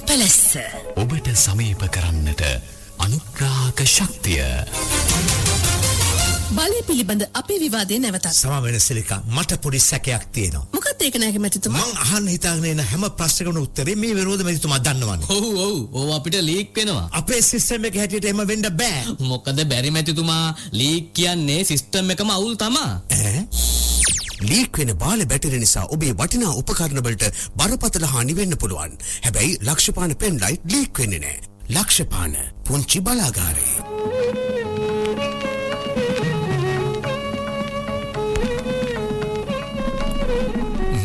පැලැස්ස. ඔබට සමීප කරන්නට අනුග්‍රාහක ශක්තිය බලය පිළිබඳ අපේ විවාදය නැවතත්. සම වෙන සිලිකා මට පොඩි සැකයක් තියෙනවා. මොකත් ඒක නෑක මැතිතුමා. මං අහන්න හිතාගෙන හැම ප්‍රශ්නකම උත්තරේ මේ විරෝධ මැතිතුමා දන්නවනේ. ඔව් ඔව් ඕව අපිට ලීක් වෙනවා. අපේ සිස්ටම් එක හැටියට එහෙම වෙන්න බෑ. මොකද බැරි මැතිතුමා ලීක් කියන්නේ සිස්ටම් එකම අවුල් තමා. ඈ? ලීක් වෙන බාල බැටරි නිසා ඔබේ වටිනා උපකරණ වලට බරපතල හානි වෙන්න පුළුවන්. හැබැයි ලක්ෂපාන පෙන් ලයිට් ලීක් වෙන්නේ නැහැ. ලක්ෂපාන පුංචි බලාගාරේ.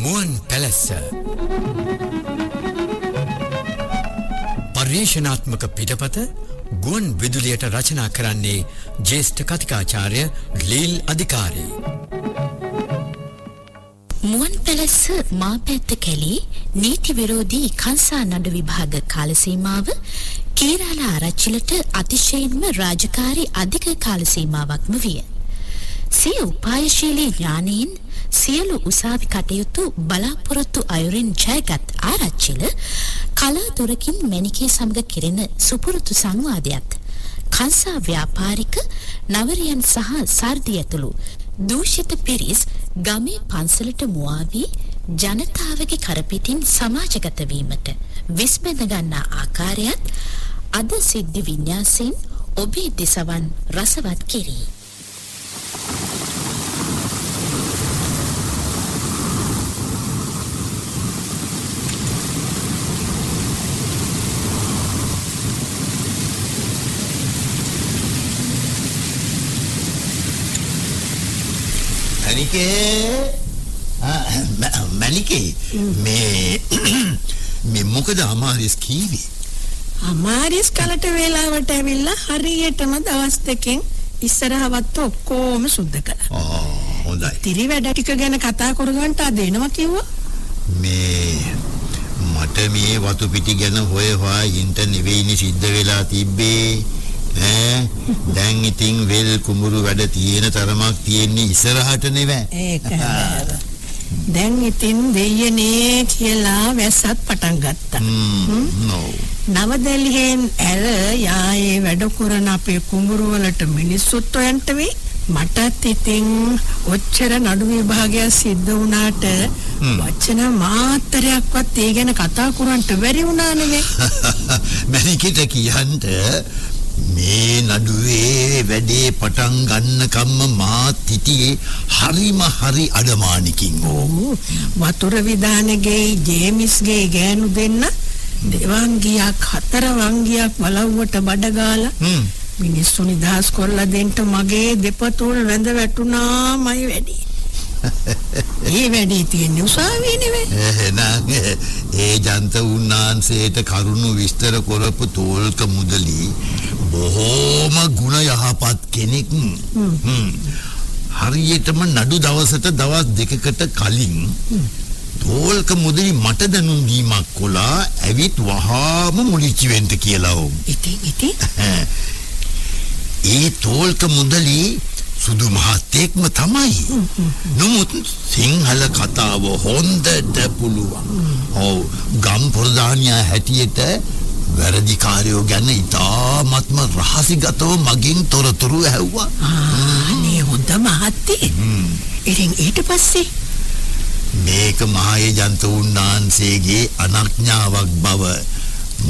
මුවන් පැලැස්ස පර්යේෂණාත්මක පිටපත ගුවන් විදුලියට රචනා කරන්නේ ජේෂ්ඨ කතිකාචාර්ය ලීල් අධිකාරී. මුවන් පැලස්ස මා පැත්ත කැලී නීති විරෝධී කංසා නඩු විභාග කාලසීමාව කීරාල ආරච්චිලට අතිශයින්ම රාජකාරී අධික කාලසීමාවක්ම විය. සිය උපායශීලී ඥානයෙන් සියලු උසාවි කටයුතු බලාපොරොත්තු අයුරින් ජයගත් ආරච්චිල කලාතුරකින් මැණිකේ සමග කෙරෙන සුපුරුදු සංවාදයත් කංසා ව්‍යාපාරික නවරයන් සහ සර්දි ඇතුළු දූෂිත පිරිස් ගමේ පන්සලට මුවාවී ජනතාවගේ කරපිටින් සමාජගත වීමට විස්බඳ ගන්නා ආකාරයත් අද සිද්ධි විඤ්ඤාසයෙන් ඔබේ දෙසවන් රසවත් කෙරේ. මැනිකේ මැනිකේ මේ මේ මොකද අමාරිස් කීවේ? අමාරිස් කලට වේලාවට ඇවිල්ලා හරියටම දවස් දෙකෙන් ඉස්සරහවත් ඔක්කොම සුද්ධ කළා. ආ හොඳයි. තිරි වැඩ ටික ගැන කතා කරගන්න අද එනවා කිව්වා. මේ මට මේ වතු පිටි ගැන හොය හොයා ඉන්ට නෙවෙයිනි සිද්ධ වෙලා තිබ්බේ ඈ දැන් ඉතින් වෙල් කුඹුරු වැඩ තියෙන තරමක් තියෙන්නේ ඉස්සරහට නෙවෙයි ඒක. දැන් ඉතින් දෙයනේ කියලා වැස්සත් පටන් ගත්තා. නෝ නවදැල්හියෙන් ඇර යායේ වැඩ කරන අපේ කුඹුරු වලට මිනිස්සුත් හොයන්ට වෙයි. මටත් ඉතින් ඔච්චර නඩු විභාගය සිද්ධ වුණාට වචන මාත්‍රයක්වත් ඒ ගැන කතා කරන්නට බැරි වුණා නෙමෙයි. මැනිකට කියන්න මේ නඩුවේ වැඩේ පටන් ගන්නකම්ම මාත් හිටියේ හරිම හරි අඩමානිකින් ඕ වතුර විදානගේ ජේමිස්ගේ ගෑනු දෙන්න දෙවංගියක් හතර වංගියක් බලව්වට බඩ ගාලා හ්ම් මිනිස්සු නිදහස් කරලා දෙන්න මගේ දෙපතුල් වැඳ වැටුණාමයි වැඩි. ඒ වැඩේ තියෙන්නේ උසාවියේ නෙවෙයි. එහෙනම් ඒ ජන්ත උන්නාන්සේට කරුණු විස්තර කරපු තෝල්ක මුදලි බොහෝම ගුණ යහපත් කෙනෙක්. හරියටම නඩු දවසට දවස් දෙකකට කලින් තෝල්ක මුදලි මට දැනුම් දීමක් කොලා ඇවිත් වහාම මුලිච්චි වෙන්න කියලා ඉතින් ඒ තෝල්ක මුදලි සුදු මහත්තයෙක්ම තමයි. නමුත් සිංහල කතාව හොන්දට පුළුවන්. ඔව් ගම් ප්‍රධානියා හැටියට වැරදිකාරයෝ ගැන ඉතාමත්ම රහසිගතව මගින් තොරතුරු ඇහුවා. අනේ හොඳ මහත්තයෙක්. ඉතින් ඊට පස්සේ මේක මහේජන්ත උන්නාන්සේගේ අනඥාවක් බව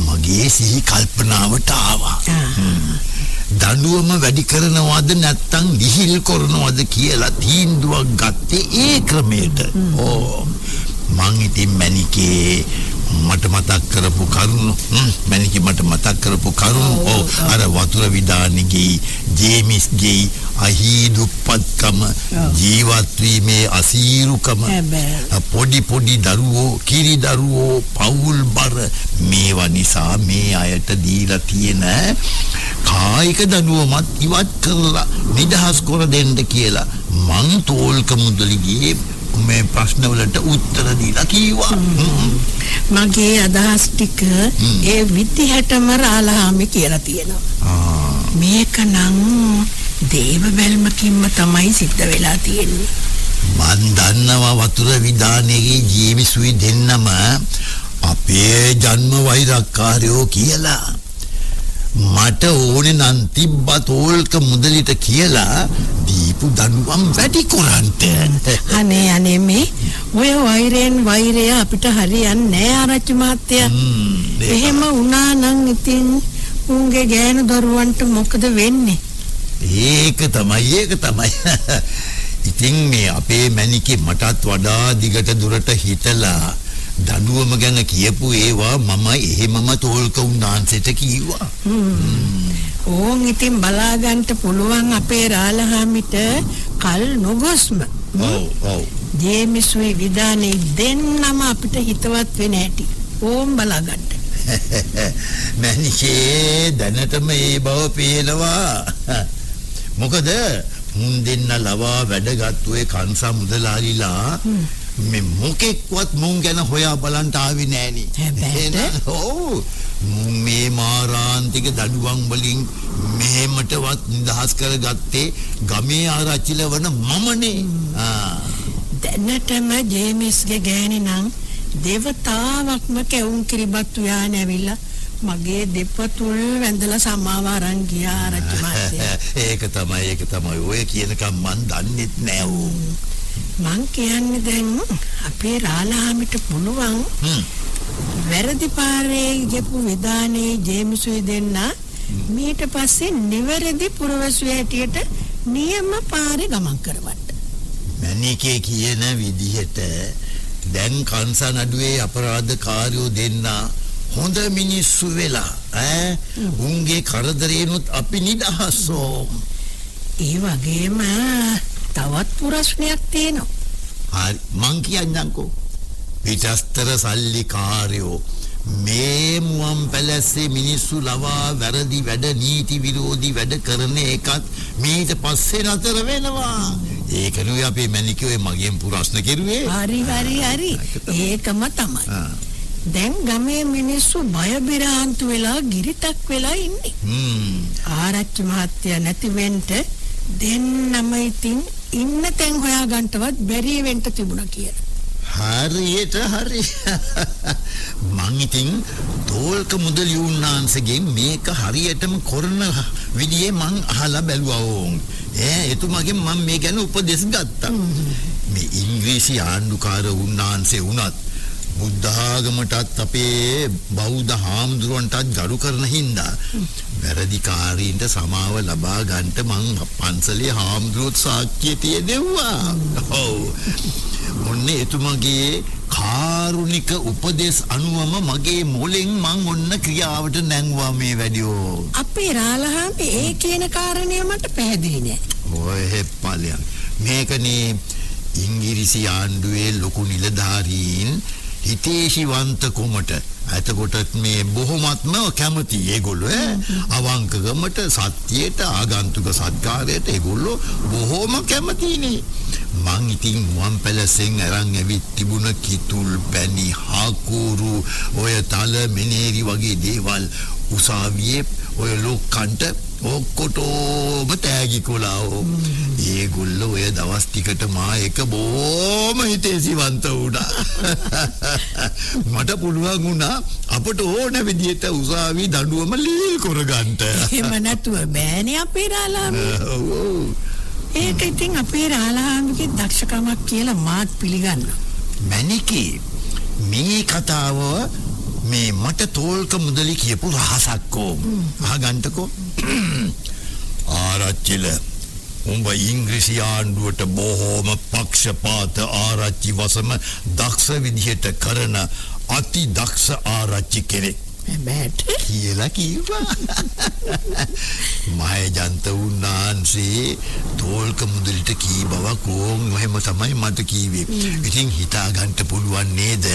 මගේ සිහි කල්පනාවට ආවා. දඬුවම වැඩි කරනවද නැත්තම් ලිහිල් කරනවද කියලා තීන්දුවක් ගත්තේ ඒ ක්‍රමයට. ඕ මං ඉතින් මැනිකේ මට මතක් කරපු කරුණු. මැනිකේ මට මතක් කරපු කරුණු. ඔව් අර වතුර විදානිගේ ජේමිස්ගේ අහීදුප්පත්කම ජීවත් වීමේ අසීරුකම. පොඩි පොඩි දරුවෝ කිරි දරුවෝ පවුල් බර මේවා නිසා මේ අයට දීලා තියෙන කායික දඬුවමත් ඉවත් කරලා නිදහස් කර දෙන්න කියලා මං තෝල්ක මුදලිගේ මේ ප්‍රශ්නවලට උත්තර දීලා කිව්වා. මගේ අදහස් ටික ඒ විදිහටම රාලහාමි කියලා තියෙනවා. මේක නම් දේව බැල්මකින්ම තමයි සිද්ධ වෙලා තියෙන්නේ. මන් දන්නවා වතුර විදානයේ ජීවිසුයි දෙන්නම අපේ ජන්ම වෛරක්කාරයෝ කියලා මට ඕනෙ නම් තිබ්බ තෝල්ක මුදලිට කියලා දීපු දඩුවම් වැඩි කොරන්ට අනේ අනේ මේ ඔය වෛරයෙන් වෛරය අපිට හරියන්නේ නෑ ආරච්චි මහත්තයා. එහෙම වුණා නම් ඉතින් උන්ගේ ගෑනු දරුවන්ට මොකද වෙන්නේ? ඒක තමයි ඒක තමයි ඉතින් මේ අපේ මැනිකේ මටත් වඩා දිගට දුරට හිතලා දඩුවම ගැන කියපු ඒවා මම එහෙමම තෝල්ක උන්නාන්සෙට කිව්වා. ඕන් ඉතින් බලාගන්ට පුළුවන් අපේ රාලහාමිට කල් නොගොස්ම. ඔව් ඔව්. ජේමිසුයි විධානේ දෙන්නම අපිට හිතවත් වෙන හැටි. ඕම් බලාගන්න. මැනිකේ දැනටම ඒ බව පේනවා. මොකද මුන් දෙන්න ලවා වැඩගත්තු ඒ කංසා මුදලාලිලා මේ මොකෙක්වත් මුන් ගැන හොයා බලන්ට ආවේ නෑනේ? එහෙනම් ඔව්. මේ මාරාන්තික දඩුවම් වලින් මෙහෙමටවත් නිදහස් කරගත්තේ ගමේ ආරච්චිල වන මමනේ. දැනටම ජේමිස්ගේ ගෑණි නම් දෙවතාවක්ම කැවුම් කිරිබත්තු යාන ඇවිල්ලා මගේ දෙපතුල් වැඳලා සමාව අරන් ගියා ආරච්චි මහත්තයා. ඒක තමයි ඒක තමයි. ඔය කියනකම් මන් දන්නෙත් නෑ ඕ මං කියන්නේ දැන් අපේ රාලහාමිට පුළුවන්. වැරදි පාරේ ගියපු විධානේ ජේමිසුයි දෙන්න මීට පස්සේ නිවැරදි පුරවැසියා හැටියට නියම පාරේ ගමන් කරවන්න. මැනිකේ කියන විදිහට දැන් කංසා නඩුවේ අපරාධකාරයෝ දෙන්න හොඳ මිනිස්සු වෙලා ඈ උන්ගේ කරදරේනොත් අපි නිදහස්සෝ ඒ වගේම තවත් ප්‍රශ්නයක් තියෙනවා. හරි මං කියන්නම්කෝ පිටස්තර සල්ලිකාරයෝ මේ මුවන් පැලැස්සේ මිනිස්සු ලවා වැරදි වැඩ නීති විරෝධී වැඩ කරන එකත් මීට පස්සේ නතර වෙනවා ඒකනුයි අපේ මැනිකේ මගෙන් පුරස්න කෙරුවේ හරි හරි හරි ඒකම තමයි. දැන් ගමේ මිනිස්සු බය බිරාන්තු වෙලා ගිරිතක් වෙලා ඉන්නේ. ආරච්චි මහත්තයා නැති වෙන්න දෙන්නම ඉතින් ඉන්න තැන් හොයාගන්නවත් බැරි වෙන්න තිබුණා කියලා. හරියට හරි. මං ඉතින් තෝල්ක මුදලි උන්නාන්සගෙන් මේක හරියටම කරන විදිහේ මං අහලා බැලුවා ඕන්. ඈ එතුමගෙන් මං මේ ගැන උපදෙස් ගත්තා. මේ ඉංග්‍රීසි ආණ්ඩුකාර උන්නාන්සේ වුණත් බුද්ධාගමටත් අපේ බෞද්ධ හාමුදුරුවන්ටත් ගරු කරන හින්දා වැරදිකාරීන්ට සමාව ලබා ගන්නට මං පන්සලේ හාමුදුරුවොත් සාක්කිය තියෙනවා ඔව්. ඔන්න එතුමගේ කාරුණික උපදෙස් අනුවම මගේ මොලෙන් මං ඔන්න ක්‍රියාවට නැංවා මේ වැඩියෝ. අපේ රාලහාමි ඒ කියන කාරණය මට පැහැදිලි නෑ. ඔය හෙප්පලයන් මේකනේ ඉංගිරිසි ආණ්ඩුවේ ලොකු නිලධාරීන් හිතේශිවන්ත කොමට ඇතකොට මේ බොහොමත්ම කැමති ඒගොල්ලෝ. අවංකකමට සත්‍යයට ආගන්තුක සත්කාරයට ඒගොල්ලෝ බොහොම කැමතිනේ. මං ඉතින් මුවන් පැලසෙන් අරන් ඇවිත් තිබුණ කිතුල් පැණි හාකූරු ඔය තල මෙනේරි වගේ දේවල් උසාවියේ ඔය ලොක්කන්ට ඔක්කොටෝම තෑගි කොලාෝ ඒගොල්ල ඔය දවස් ටිකට මා එක බෝම හිතේසිවන්ත වුණා මට පුළුවන් වුණා අපට ඕන විදියට උසාවි දඩුවම ලීල් කොරගන්ට එහෙම නැතුව බෑනේ අපේ රාලහාමි. ඒක ඉතින් අපේ රාලහාමිගේ දක්ෂකමක් කියලා මාත් පිළිගන්නවා. මැනිකේ මේ කතාව මේ මට තෝල්ක මුදලි කියපු රහසක්කෝ ආගන්ටකෝ ආරච්චිල උඹ ඉංග්‍රීසි ආණ්ඩුවට බොහෝම පක්ෂපාත ආරච්චි වසම දක්ෂ විදිහට කරන අති දක්ෂ ආරච්චි කෙනෙක්. බෑට කියලා කිව්වා. මහජන්ත උන්නාන්සේ තෝල්ක මුදලිට කී බවක් ඕන් මෙහෙම තමයි මට කීවේ ඉතින් හිතාගන්ට පුළුවන් නේද?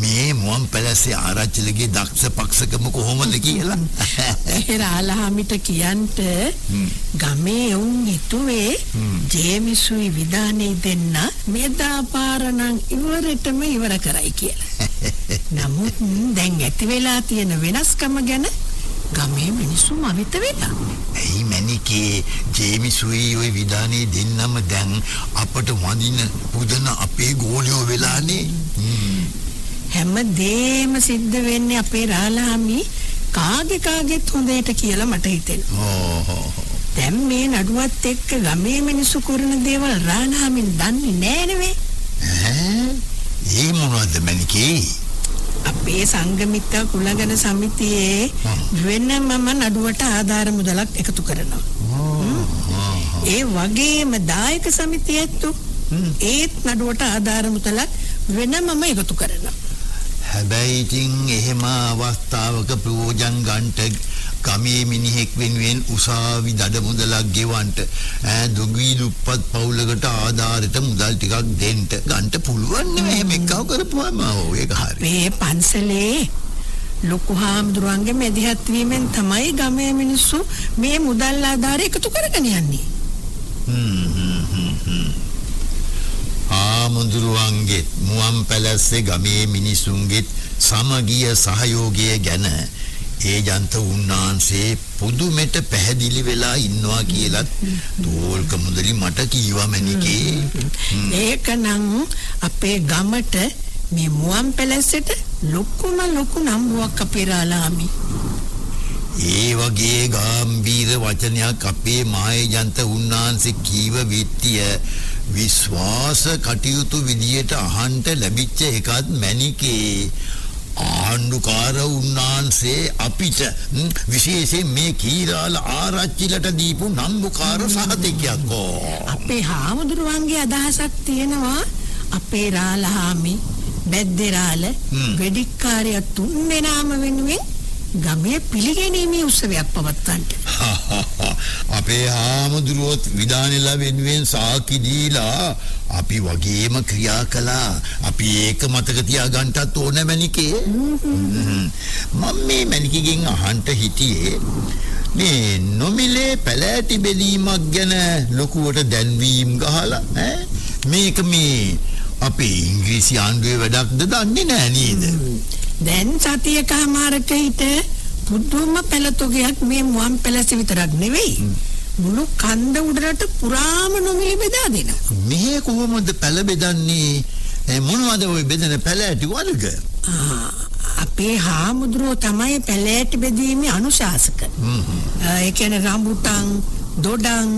මේ මුවන් පැලසේ ආරච්චිලගේ දක්ෂ පක්ෂකම කොහොමද කියලා. රාලහාමිට කියන්ට ගමේ උන් හිතුවේ ජේමිසුයි විධානේ දෙන්න මෙදා පාරණං ඉවරටම ඉවර කරයි කියලා. නමුත් දැන් ඇති වෙලා තියෙන වෙනස්කම ගැන ගමේ මිනිස්සු මවිත වෙලා. ඇයි මැනිකේ ජේමිසුයි ඔය විධානේ දෙන්නම දැන් අපට වඳින පුදන අපේ ගෝලියෝ වෙලානේ හැම දේම සිද්ධ වෙන්නේ අපේ රාලහාමි කාගේ කාගෙත් හොඳට කියලා මට හිතෙනවා. දැන් මේ නඩුවත් එක්ක ගමේ මිනිස්සු කරන දේවල් රාලහාමින් දන්නේ නෑ නෙවෙයි. ඒ මොනවද මැනිකේ අපේ සංගමිත්ත කුලගන සමිතියේ වෙනමම නඩුවට ආධාර මුදලක් එකතු කරනවා. ඒ වගේම දායක සමිතියත් ඒත් නඩුවට ආධාර මුදලක් වෙනමම එකතු කරනවා. හැබැයි ඉතින් එහෙම අවස්ථාවක ප්‍රයෝජන් ගන්ට ගමේ මිනිහෙක් වෙනුවෙන් උසාවි දඩ මුදලක් ගෙවන්ට දුගී දුප්පත් පවුලකට ආධාරයට මුදල් ටිකක් දෙන්න ගන්ට පුළුවන් නෙවෙයි එහෙම එකව කරපුවාම ඒක හරි. මේ පන්සලේ ලොකු හාමුදුරුවන්ගේ මැදිහත් වීමෙන් තමයි ගමේ මිනිස්සු මේ මුදල් ආධාර එකතු කරගෙන යන්නේ. ආමුදුරුවන්ගෙත් මුවන් පැලැස්සේ ගමේ මිනිසුන්ගෙත් සමගිය සහයෝගය ගැන ඒ ජන්ත උන්නාන්සේ පුදුමෙට පැහැදිලි වෙලා ඉන්නවා කියලත් තෝල්ක මුදලි මට කීවා මැනිකේ ඒකනම් අපේ ගමට මේ මුවන් පැලැස්සට ලොකුම ලොකු නම්බුවක් අපේ රාලාමි. ඒ වගේ ගාම්බීර වචනයක් අපේ මායජන්ත උන්නාන්සේ කීව විත්තිය විශ්වාස කටයුතු විදියට අහන්ට ලැබිච්ච එකත් මැනිකේ ආණ්ඩුකාර උන්නාන්සේ අපිට විශේෂයෙන් මේ කීරාල ආරච්චිලට දීපු නම්බුකාර සහතිකයක්කෝ අපේ හාමුදුරුවන්ගේ අදහසක් තියෙනවා අපේ රාලහාමි බැද්දෙරාල හ්ම්. වෙඩික්කාරය තුන් දෙනාම වෙනුවෙන් ගමේ පිළිගැනීමේ උත්සවයක් පවත්වන්නට. අපේ හාමුදුරුවොත් විධානලා වෙනුවෙන් සාකි දීලා අපි වගේම ක්‍රියා කළා. අපි ඒක මතක තියාගන්නටත් ඕන මැනිකේ මම මේ මැනිකගෙන් අහන්ට හිටියේ. මේ නොමිලේ පැලෑටි බෙදීමක් ගැන ලොකුවට දැන්වීම් ගහලා ඈ? මේක මේ අපේ ඉංග්‍රීසි ආණ්ඩුවේ වැඩක්ද දන්නේ නෑ නේද දැන් සතියකමාරක හිට පුදුම පෙළතොගයක් මේ මුවන් පැලැස්ස විතරක් නෙවෙයි. මුළු කන්ද උඩරට පුරාම නොමිලි බෙදා දෙනවා. මෙහෙ කොහොමද පැල බෙදන්නේ මොනවද ওই බෙදෙන පැලෑටි වර්ග ආ, අපේ හාමුදුරුවෝ තමයි පැලෑටි බෙදීමේ අනුශාසක. ඒ කියන්නේ රම්බුටන්, දොඩම්,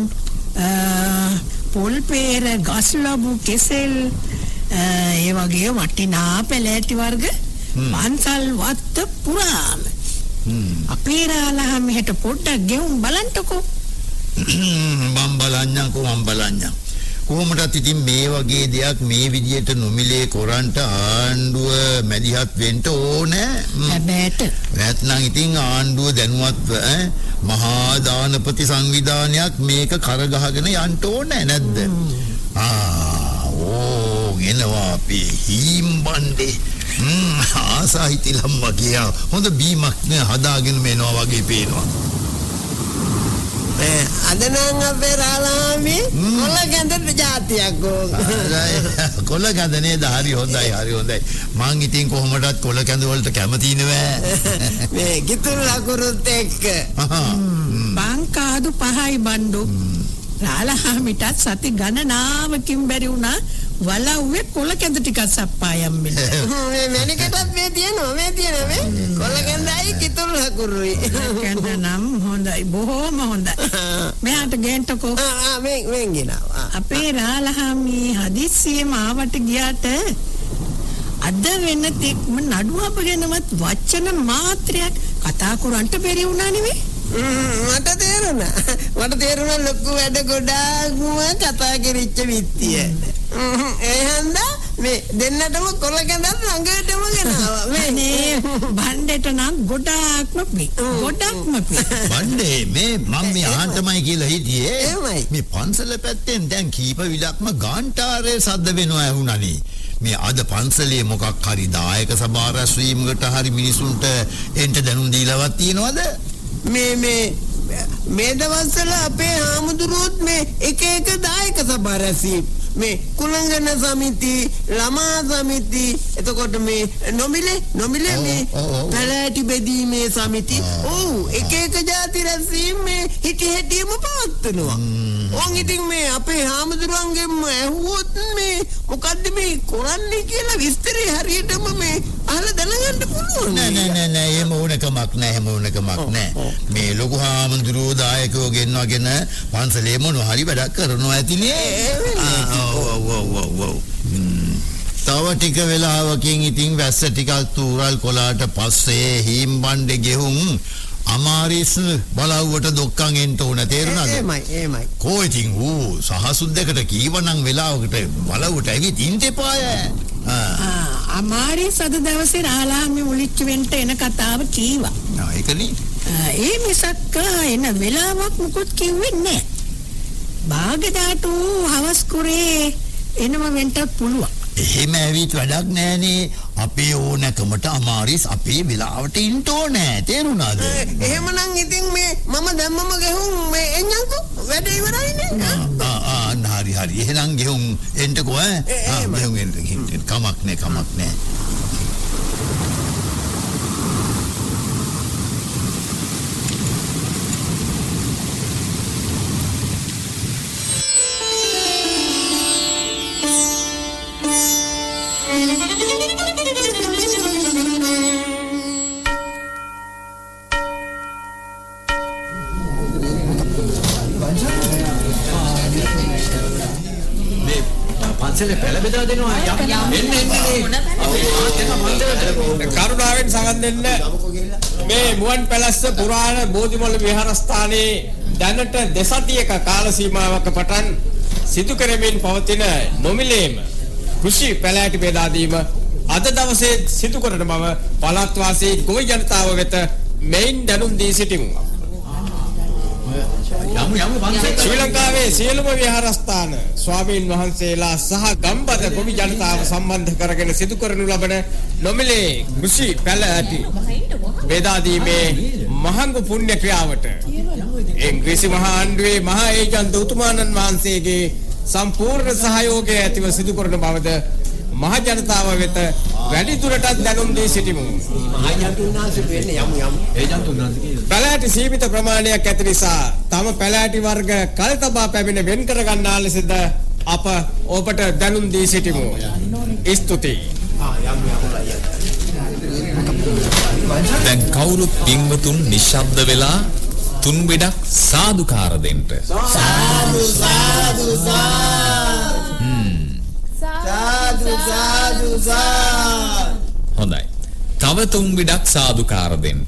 ආ, පොල් peer, ගස් ලබු, කෙසෙල් ඒ වගේ වටිනා පැලෑටි වර්ග පන්සල් වත්ත පුරාම. අපේ රාලහම හෙට පොඩ්ඩක් ගෙවුම් බලන්ටකෝ. මම් බලන්නකෝ මම් බලන්න කොහොමටත් ඉතින් මේ වගේ දෙයක් මේ විදියට නොමිලේ කොරන්ට ආණ්ඩුව මැදිහත් වෙන්න ඕනේ. හැබැයිට නැත්නම් ඉතින් ආණ්ඩුව දැනුවත්ව මහා දානපති සංවිධානයක් මේක කරගහගෙන යන්න ඕනේ නැද්ද? ආ ඕ එනවා අපි හීම් බණ්ඩේ ම් ආසා හිතිලම් වගේ ආ, හොඳ බීමක් නේ හදාගෙන මේනවා වගේ පේනවා. අද නම් අපේ රාලාමි කොල්ල ගැඳට ජාතියක් ඕක. හරි. කොළ කැඳ නේද? හරි හොඳයි හරි හොඳයි. මං ඉතින් කොහොමටත් කොළ කැඳ වලට කැමති නෙවෙයි මේ ගිතුරු ලකුරුත් එක්ක. බංකාදු පහයි බණ්ඩු. රාලහාමිටත් සති ගණනාවකින් බැරි වුණා වලව්වේ කොල කැඳ ටිකක් සප්පායම් වෙන්න. මේ මැනිකටත් මේ තියෙනවා මේ තියෙනවා මේ කොල්ල ගැඳයි ගිතුරු ලකුරුයි. කැඳ නම් හොඳයි බොහෝම හොඳයි. මෙහාට ගේන්ටකෝ ආ මේ මෙන් ගෙනාවා. අපේ රාලහාමි හදිස්සියෙම ආවට ගියාට අද වෙන තෙක්ම නඩුවප ගැනවත් වචන මාත්‍රයක් කතා කරන්න බැරි වුණා නෙවෙයි. ම්ම්, මට තේරුණා. මට තේරුණා ලොකු වැඩ ගොඩාක්ම කතා කරච්ච විත්තිය. ඒ හන්දා මේ දෙන්නටම කොල්ල ගැඳත් ළඟටම ගෙනාවා. මේ අනේ බණ්ඩෙට නම් ගොඩාක්ම පි. ගොඩක්ම පි. බණ්ඩේ මේ මම මේ ආන්තමයි කියලා හිටියේ එහෙමයි. මේ පන්සල පැත්තෙන් දැන් කීප විලක්ම ගාන්ටාරේ සද්ද වෙනවා ඇහුණනේ මේ අද පන්සලේ මොකක් හරි දායක සභා රැස්වීමකට හරි මිනිසුන්ට එන්ට දැනුම් දීලවත් තියනවද මේ මේ මේ දවස්වල අපේ හාමුදුරුවොත් මේ එක එක දායක සභා රැසීම් මේ කුලංගන සමිති ළමා සමිති එතකොට මේ නොමිලේ නොමිලේ මේ පැලෑටි බෙදීමේ සමිති. ඔව් එක එක ජාති රැසීම් මේ හිටි හැටියම පවත්වනවා. ඕන් ඉතින් මේ අපේ හාමුදුරුවන්ගෙන්ම ඇහුවොත් මේ මොකද්ද මේ කරන්නේ කියලා විස්තරේ හරියටම මේ දැනගන්න පුළුවන්. නෑ නෑ නෑ එහෙම ඕනකමක් නෑ එහෙම ඕනකමක් නෑ. මේ ලොකු හාමුදුරුවෝ දායකයෝ ගෙන්වාගෙන පන්සලේ මොනවා හරි වැඩක් කරනවා ඇතිනේ. ඔව්, ඔව්, ඔව්, ඔව්. තව ටික වෙලාවකින් ඉතින් වැස්ස ටිකක් තූරල් කොලාට පස්සේ හීම් බණ්ඩේ ගෙහුම් අමාරිස් බලව්වට දොක්කන් එන්න ඕන. තේරුණාද? එහෙමයි එහෙමයි කෝ ඉතින් ඌ සහසුද්දකට කීවනම් වෙලාවකට බලවට ඇවිත් ඉන්න එපාය අමාරි සද දවසේ රාලාමි මුලිච්ච වෙන්ට එන කතාව කීවා. ඒකනේ ඒ මිසක් එන වෙලාවක් මුකුත් කිව්වේ නැහැ. බාගදාට හවස් කුරේ එනම වෙන්ට පුළුවන්. එහෙම ඇවිත් වැඩක් නෑනේ අපේ ඕනකමට අමාරිස් අපේ වෙලාවට ඉන්න ඕනෑ තේරුණාද එහෙමනම් ඉතින් මේ මම දැම්මම ගෙහුම් මේ එන්නම්කෝ වැඩ ඉවරයිනේ හරි හරි එහෙනම් ගෙහුම් එන්ටකෝ ඈ. ගෙහුම් එන්න. කමක් නෑ කමක් නෑ පන්සලේ පැල බෙදලා දෙනවා යම් එන්න එන්න. කරුණාවෙන් සවන් දෙන්න. මේ මුවන් පැලස්ස පුරාණ බෝධිමොළ විහාරස්ථානයේ දැනට දෙසතියක කාල සීමාවක පටන් සිදු කරමින් පවතින නොමිලේම කෘෂි පැලෑටි බෙදා දීම අද දවසේ සිදු කරන බව පළාත් වාසී ගොවි ජනතාව වෙත මෙයින් දැනුම් දී සිටිමු. යමු යමු පන්සලේ ශ්‍රී ලංකාවේ සියලුම විහාරස්ථාන ස්වාමීන් වහන්සේලා සහ ගම්බද ගොවි ජනතාව සම්බන්ධ කරගෙන සිදු කරනු ලබන නොමිලේ කෘෂි පැල ඇති බෙදා දීමේ මහඟු පුණ්‍ය ක්‍රියාවට. ඉංග්‍රීසි මහා ආණ්ඩුවේ මහා ඒජන්ත උතුමාණන් වහන්සේගේ සම්පූර්ණ සහයෝගය ඇතිව සිදු කරන බවද මහ ජනතාව වෙත වැඩි දුරටත් දැනුම් දී සිටිමු. පැලෑටි සීමිත ප්‍රමාණයක් ඇති නිසා තම පැලෑටි වර්ග කල්තබා පැමිණ වෙන් කර ගන්නා ලෙසද අප ඔබට දැනුම් දී සිටිමු. ස්තුතියි. දැන් කවුරුත් පින්වතුන් නිශ්ශබ්ද වෙලා තුන් විඩක් සාදුකාර දෙන්න. සාදු සාදු සාදු සාදු සාදු හොඳයි. තව තුන් විඩක් සාදුකාර දෙන්න.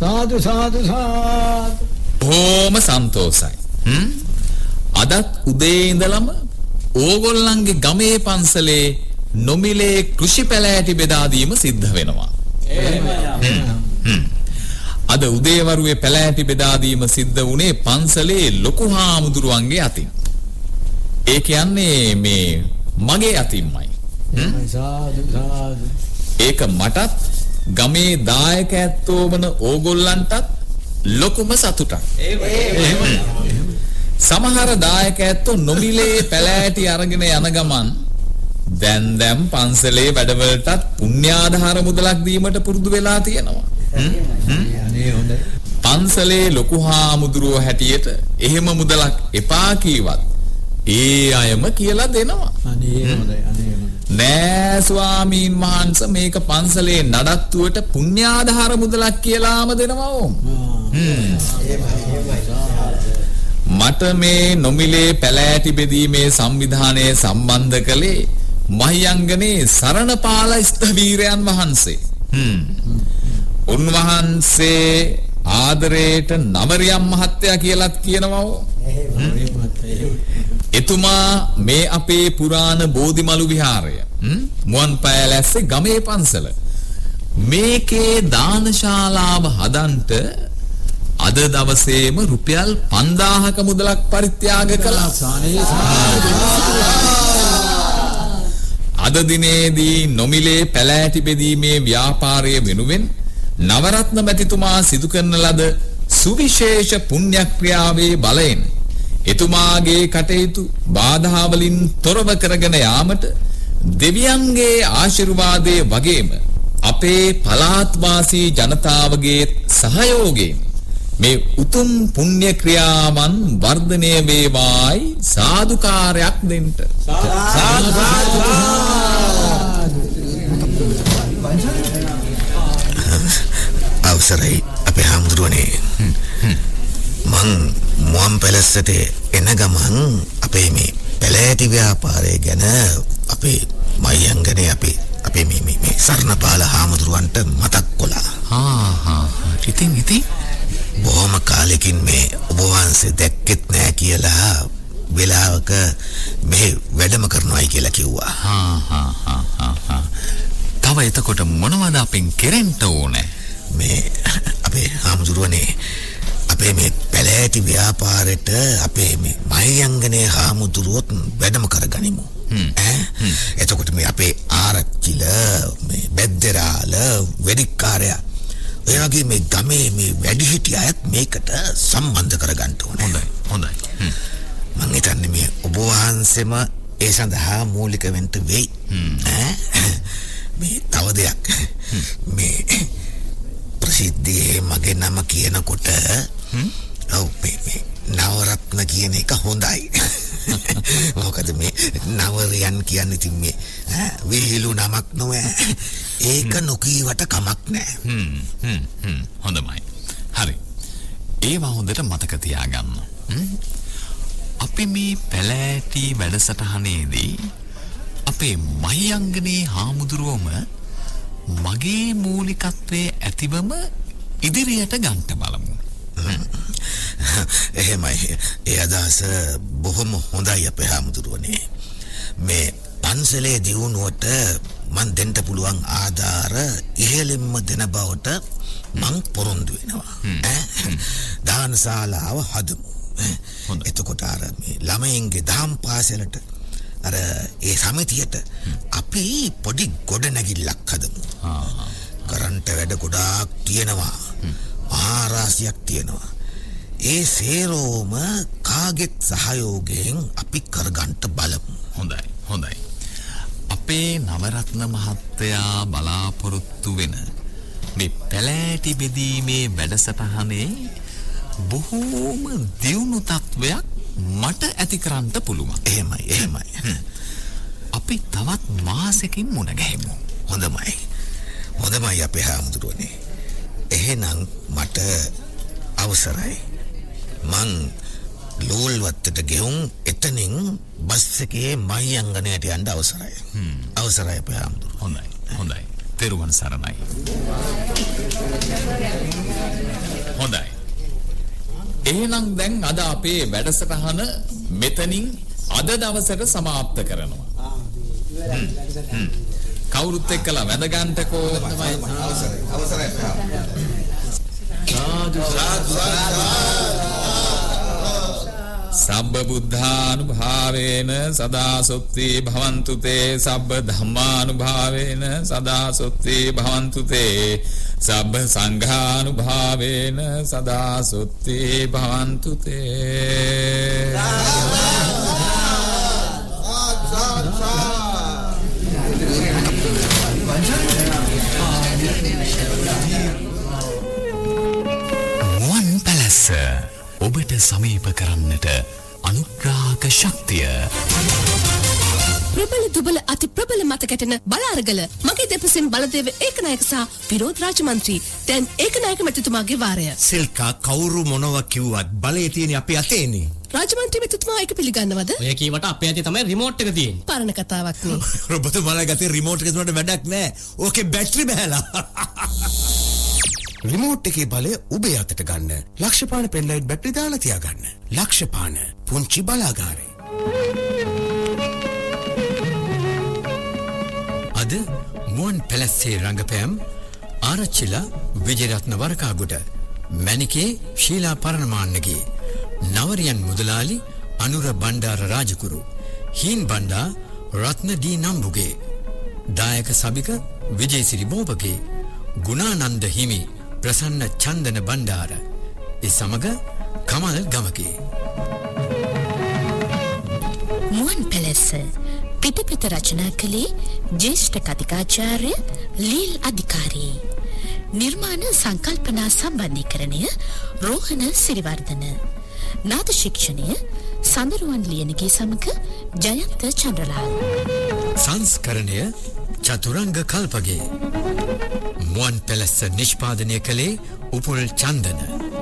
සාදු සාදු සාදු බොහොම සන්තෝසයි. හ්ම්? අදත් උදේ ඉඳලම ඕගොල්ලන්ගේ ගමේ පන්සලේ නොමිලේ කෘෂි පැලෑටි බෙදා දීම සිද්ධ වෙනවා. හ්ම්. අද උදේවරුවේ පැලෑටි බෙදා දීම සිද්ධ වුණේ පන්සලේ ලොකු හාමුදුරුවන්ගේ අතින්. ඒ කියන්නේ මේ මගේ අතින්මයි. ඒක මටත් ගමේ දායක ඇත්තෝ වන ඕගොල්ලන්ටත් ලොකුම සතුටක්. සමහර දායක ඇත්තෝ නොමිලේ පැලෑටි අරගෙන යන ගමන් දැන් දැම් පන්සලේ වැඩවලටත් පුණ්‍යාධාර මුදලක් දීමට පුරුදු වෙලා තියෙනවා. පන්සලේ ලොකු හාමුදුරුවෝ හැටියට එහෙම මුදලක් එපා කීවත් ඒ අයම කියලා දෙනවා. නෑ ස්වාමීන් වහන්ස මේක පන්සලේ නඩත්තුවට පුණ්‍යාධාර මුදලක් කියලාම දෙනවා ඕම්. හ්ම්. මට මේ නොමිලේ පැලෑටි බෙදීමේ සංවිධානය සම්බන්ධ කළේ මහියංගනේ සරණපාල ස්ථවීරයන් වහන්සේ. හ්ම්. උන්වහන්සේ ආදරයට නවරියම් මහත්තයා කියලත් කියනවා ඕ. එතුමා මේ අපේ පුරාණ බෝධිමලු විහාරය හ්ම්? මුවන් පෑලැස්සේ ගමේ පන්සල මේකේ දානශාලාව හදන්ට අද දවසේම රුපියල් 5000ක මුදලක් පරිත්‍යාග කළා. අද දිනේදී නොමිලේ පැලෑටි බෙදීමේ ව්‍යාපාරය වෙනුවෙන් නවරත්න මැතිතුමා සිදු කරන ලද සුවිශේෂ පුණ්‍යක්‍රියාවේ බලයෙන් එතුමාගේ කටයුතු බාධාවලින් තොරව කරගෙන යාමට දෙවියන්ගේ ආශිර්වාදය වගේම අපේ පලාත්වාසී ජනතාවගේ සහයෝගයෙන් මේ උතුම් පුණ්‍ය ක්‍රියාවන් වර්ධනය වේවායි සාදුකාරයක් දෙන්ට අවසරයි අපේ හාමුදුරුවනේ. මං මුවන් පැලස්සට එන ගමන් අපේ මේ පැලෑටි ව්‍යාපාරය ගැන අපේ මයියංගනේ අපේ අපේ මේ මේ මේ සරණපාල හාමුදුරුවන්ට මතක් කොලා හා ඉතින් ඉතින්? බොහොම කාලෙකින් මේ ඔබවහන්සේ දැක්කෙත් නෑ කියලා වෙලාවක මෙහෙ වැඩම කරනවායි කියලා කිව්වා. හා හා හා හා හා තව එතකොට මොනවද අපෙන් කෙරෙන්ට ඕනේ? මේ අපේ හාමුදුරුවනේ අපේ මේ පැලෑටි ව්‍යාපාරෙට අපේ මේ මයංගනේ හාමුදුරුවොත් වැඩම කරගනිමු? එතකොට මේ අපේ ආරච්චිල මේ බැද්දරාල වෙඩික්කාරයා ඔය වගේ මේ ගමේ මේ වැඩිහිටිය අයත් මේකට සම්බන්ධ කරගන්න ඕනේ. හොඳයි හොඳයි. මං හිතන්නේ මේ ඔබ වහන්සේම ඒ සඳහා මූලික වෙන්න වෙයි. ඈ? මේ තව දෙයක්. මේ ප්‍රසිද්ධියේ මගේ නම කියනකොට ඔව් මේ නවරත්න කියන එක හොඳයි. මොකද මේ නවරයන් කියන්නේ ඉතින් මේ විහිළු නමක් නොවෑ. ඒක නොකීවට කමක් නෑ. හ්ම් හ්ම් හ්ම් හොඳමයි. හරි. ඒවා හොඳට මතක තියාගන්න? අපි මේ පැලෑටි වැඩසටහනේදී අපේ මහියංගනේ හාමුදුරුවම මගේ මූලිකත්වයේ ඇතිවම ඉදිරියට ගන්ට බලමු. එහෙමයි. ඒ අදහස බොහොම හොඳයි අපේ හාමුදුරුවනේ. මේ පන්සලේ දියුණුවට මන් දෙන්ට පුළුවන් ආධාර ඉහලින්ම දෙන බවට මං පොරොන්දු වෙනවා? දානශාලාව හදමු? එතකොට අර මේ ළමයින්ගේ දහම් පාසලට අර ඒ සමිතියට අපි පොඩි ගොඩනැගිල්ලක් හදමු. කරන්ට වැඩ ගොඩාක් තියෙනවා. මහාරාසියක් තියෙනවා. ඒ සේරෝම කාගෙත් සහයෝගයෙන් අපි කරගන්ට බලමු. හොඳයි හොඳයි. අපේ නවරත්න මහත්තයා බලාපොරොත්තු වෙන මේ පැලෑටි බෙදීමේ වැඩසටහනේ බොහෝම දියුණු තත්ත්වයක් මට ඇති කරන්නට පුළුවන්. එහෙමයි එහෙමයි. අපි තවත් මාසකින් මුණ ගැහෙමු. හොඳමයි. හොඳමයි අපේ හාමුදුරුවනේ. එහෙනම් මට අවසරයි. මං ලෝල්වත්තට ගෙවුම් එතනින් බස් එකේ මයි අංගනයට යන්න අවසරයි. අවසරයි අපේ හාමුදුරුව. හොඳයි හොඳයි. තෙරුවන් සරණයි. හොඳයි එහෙනම් දැන් අද අපේ වැඩසටහන මෙතනින් අද දවසට සමාප්ත කරනවා. කවුරුත් එක්කලා වැදගන්ටකෝ සබ්බ බුද්ධානුභාවේන සදා සොත්ති භවන්තු තේ සබ්බ ධම්මානුභාවේන සදා සොත්ති භවන්තු තේ සබ්බ සංඝානුභාවේන සදා සොත්ති භවන්තු තේ ඔබට සමීප කරන්නට අනුග්‍රාහක ශක්තිය. ප්‍රබල දුබල අති ප්‍රබල මත ගැටෙන බලාරගල මගේ දෙපසින් බලදේව ඒකනායක සහ විරෝධ රාජ මන්ත්‍රී දැන් ඒකනායක මැතිතුමාගේ වාරය. සිල්කා කවුරු මොනව කිව්වත් බලය තියෙන අපි අතේනේ රාජමන්ත්‍රී මැතිතුමා ඒක පිළිගන්නවද? ඔය කීවට අපේ ඇති තමයි රිමෝට් එක තියෙන්නේ. පරණ කතාවක් නේ. ඔබතුමාලා ගතේ රිමෝට් එක තුනට වැඩක් නෑ ඕකේ බැටරි බහැලා රිමෝට් එකේ බලය ඔබේ අතට ගන්න. ලක්ෂපාන පෙන්ලයිට් බැටරි දාලා තියාගන්න. ලක්ෂපාන පුංචි බලාගාරය අද මුවන් පැලැස්සේ රඟපෑම් ආරච්චිලා විජයරත්න වරකාගුට මැනිකේ ශීලා පරණමාන්නගේ නවරියන් මුදලාලි අනුර බණ්ඩාර රාජකුරු හීන් බණ්ඩා රත්න දී නම්බුගේ දායක සභික විජේසිරි බෝපගේ ගුණානන්ද හිමි ප්‍රසන්න චන්දන බණ්ඩාර. ඒ සමග කමල් ගමකේ. මුවන් පැලැස්ස පිටපිට රචනා කළේ ජේෂ්ඨ කතිකාචාර්ය ලීල් අධිකාරී. නිර්මාණ සංකල්පනා සම්බන්ධීකරණය රෝහණ සිරිවර්ධන. නාද ශික්ෂණය සඳරුවන් ලියනගේ සමඟ ජයන්ත චන්ද්‍රලාල්. සංස්කරණය චතුරංග කල්පගේ. මුවන් පැලැස්ස නිෂ්පාදනය කළේ උපුල් චන්දන.